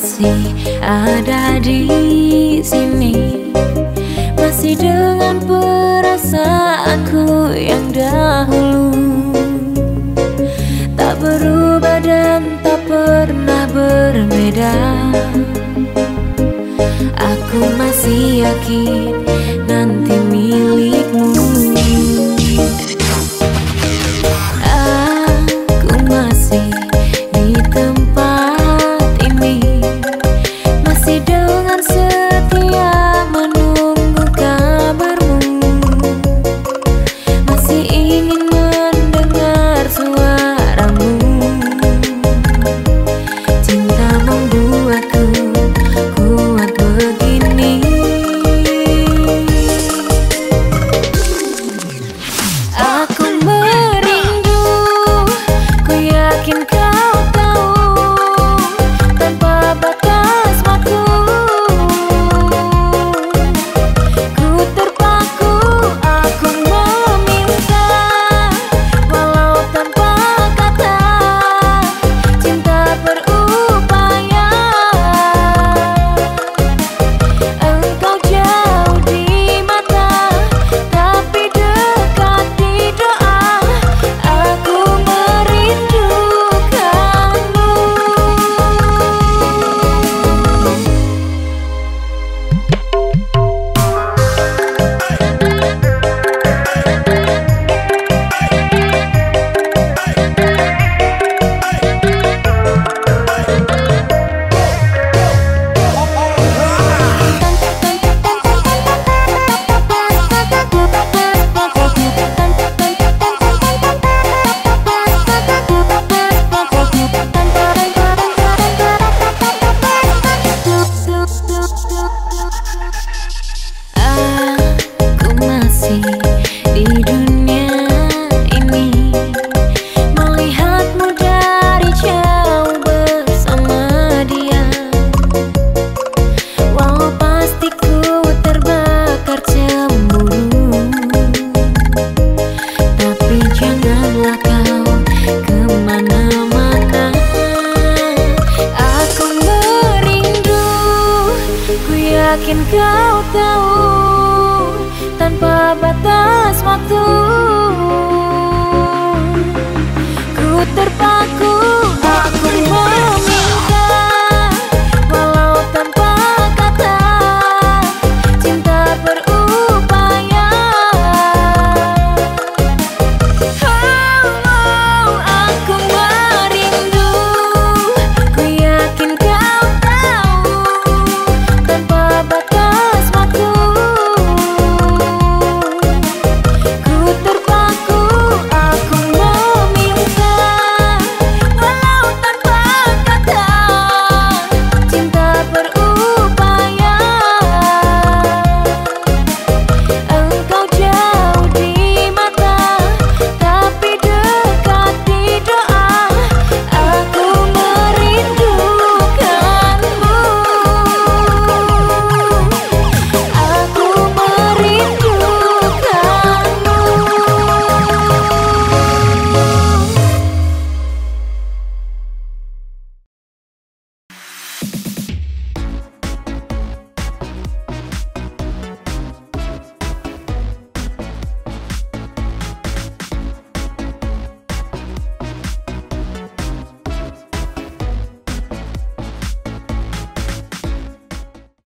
masih ada di sini. Masih dengan perasaanku yang dahulu. Tak berubah dan tak pernah berbeda. Aku masih yakin masih dengan setia yakin kau tahu tanpa batas waktu. Ku ter